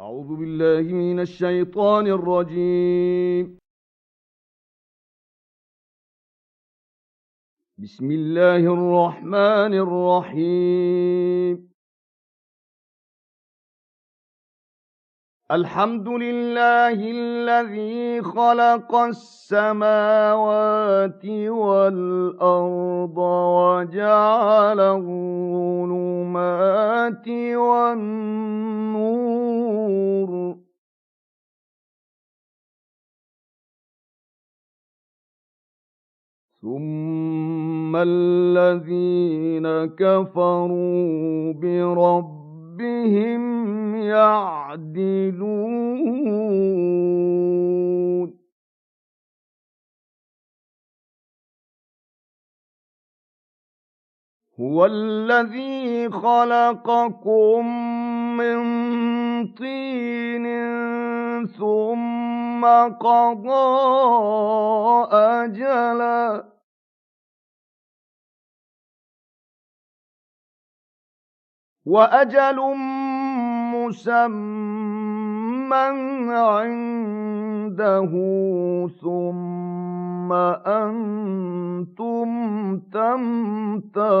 أعوذ بالله من الشيطان الرجيم. بسم الله الرحمن الرحيم. الحمد لله الذي خلق السماوات والأرض وجعله ثم الذين كفروا بربهم يعدلون هو الذي خلقكم من طين ثم قضى أجلاً وأجل مسمى عنده ثم أنتم تمترون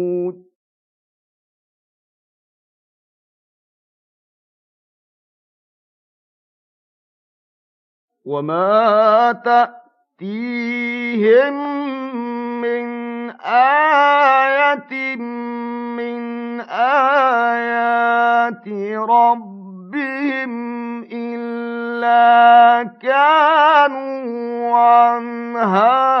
وما تأتيهم من آية من آيات ربهم إلا كانوا عنها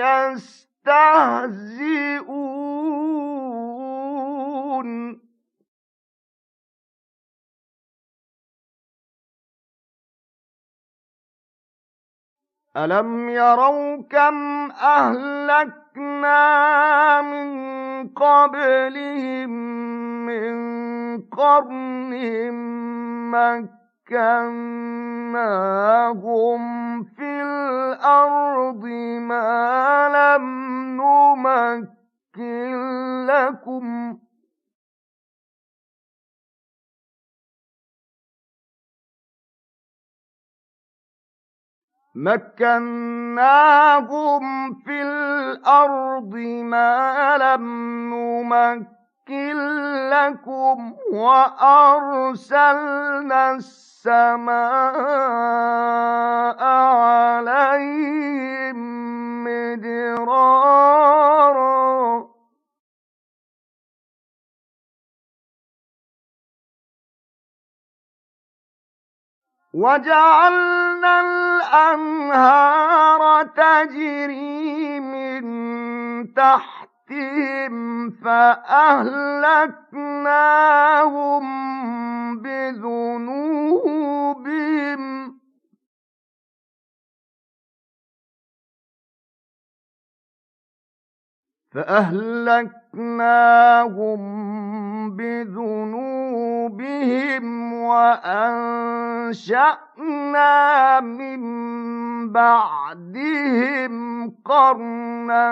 يستهزئون. ألم يروا كم أهلكنا من قبلهم من قرنهم مكناهم في الأرض ما لكم مكناهم في الأرض ما لم نمكن لكم وأرسلنا السماء عليهم وجعلنا الأنهار تجري من تحتهم فأهلكناهم بذنوبهم. فأهلكناهم بذنوبهم وأنشأنا من بعدهم قرنا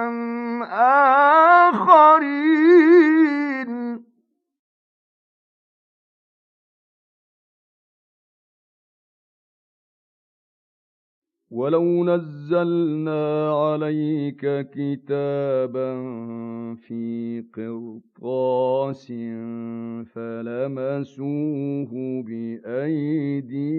آخرين. ولو نزلنا عليك كتابا في قرطاس فلمسوه بأيديهم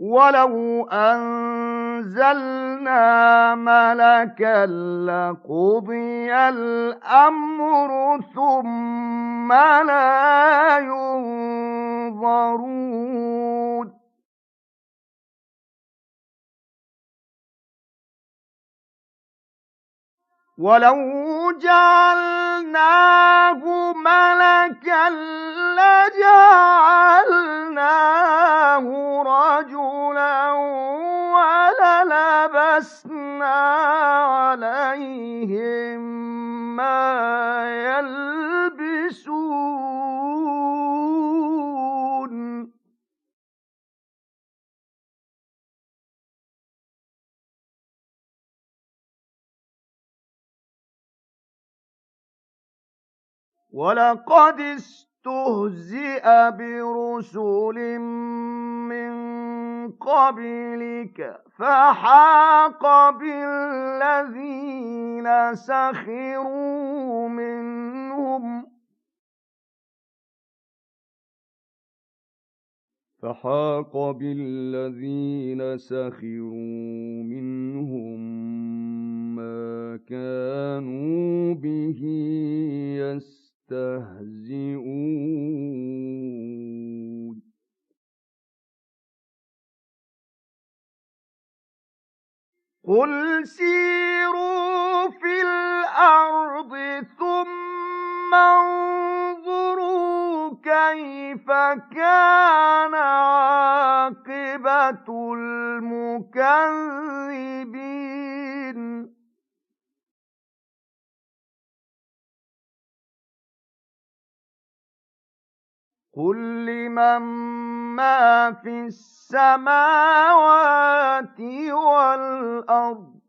ولو أنزلنا ملكا لقضي الأمر ثم لا ينظرون ولو جعلناه ملكا لجعلناه له رجلا وللبسنا عليهم ما يلبسون. ولقد است تهزئ برسل من قبلك فحاق بالذين سخروا منهم. فحاق بالذين سخروا منهم ما كانوا به يس يستهزئون. قل سيروا في الأرض ثم انظروا كيف كان عاقبة المكذبين. السماوات والأرض.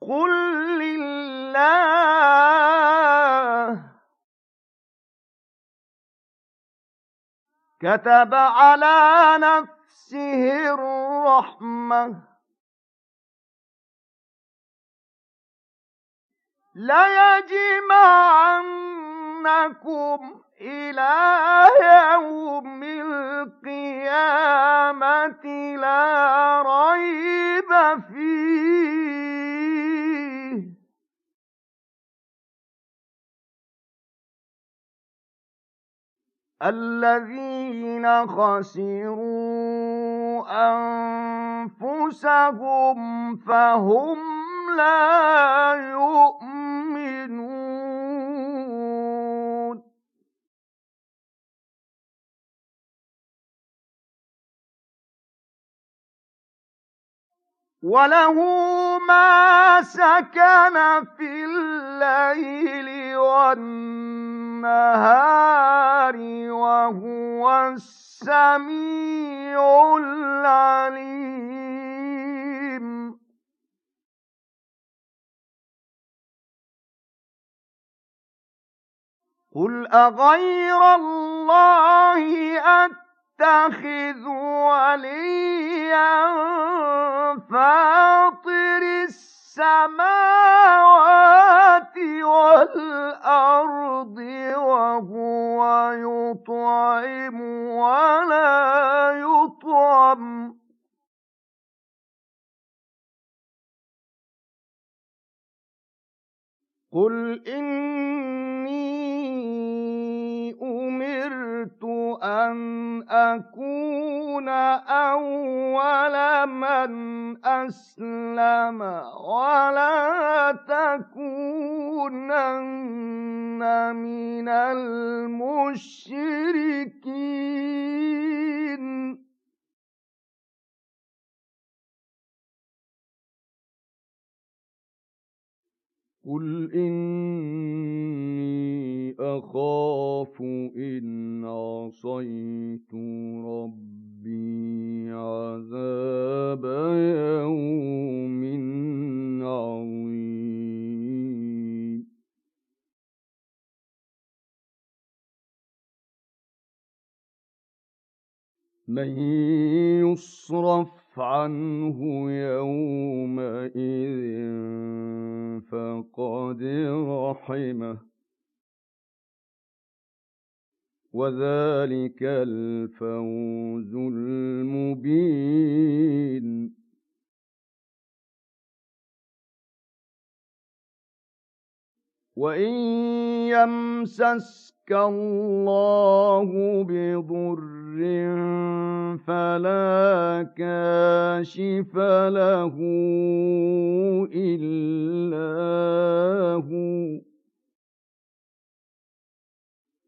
قل لله. كتب على نفسه الرحمة. ليجمعن يَرْجِعُونَكُمْ إِلَى يَوْمِ الْقِيَامَةِ لَا رَيْبَ فِيهِ الَّذِينَ خَسِرُوا أَنفُسَهُمْ فَهُمْ لَا يُؤْمِنُونَ وله ما سكن في الليل والنهار وهو السميع العليم قل أغير الله أتبع يتخذ وليا فاطر السماوات والأرض وهو يطعم ولا يطعم. قل إن أن أكون أول من أسلم ولا تكونن من المشركين قل إن أخاف إن عصيت ربي عذاب يوم عظيم. من يصرف عنه يومئذ فقد رحمه. وذلك الفوز المبين وإن يمسسك الله بضر فلا كاشف له إلا هو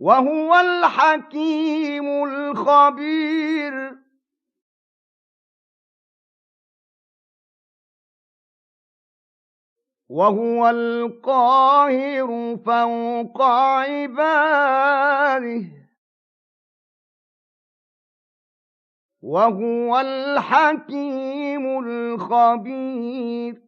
وهو الحكيم الخبير وهو القاهر فوق عباده وهو الحكيم الخبير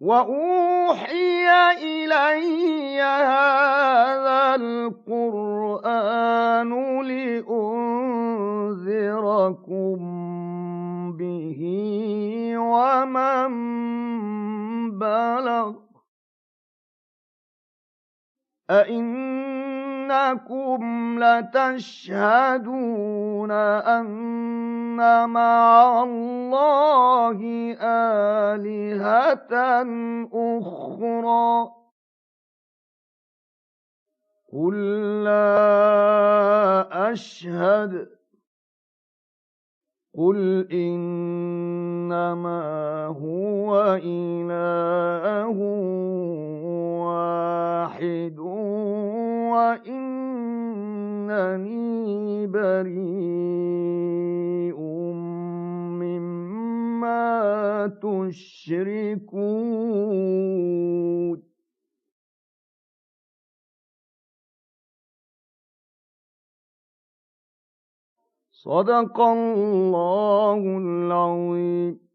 وأوحي إلي هذا القرآن لأنذركم به ومن بلغ أئنكم لتشهدون أن مع الله آلهة أخرى. قل لا أشهد. قل إنما هو إله واحد وإنني بريء. تشركون صدق الله العظيم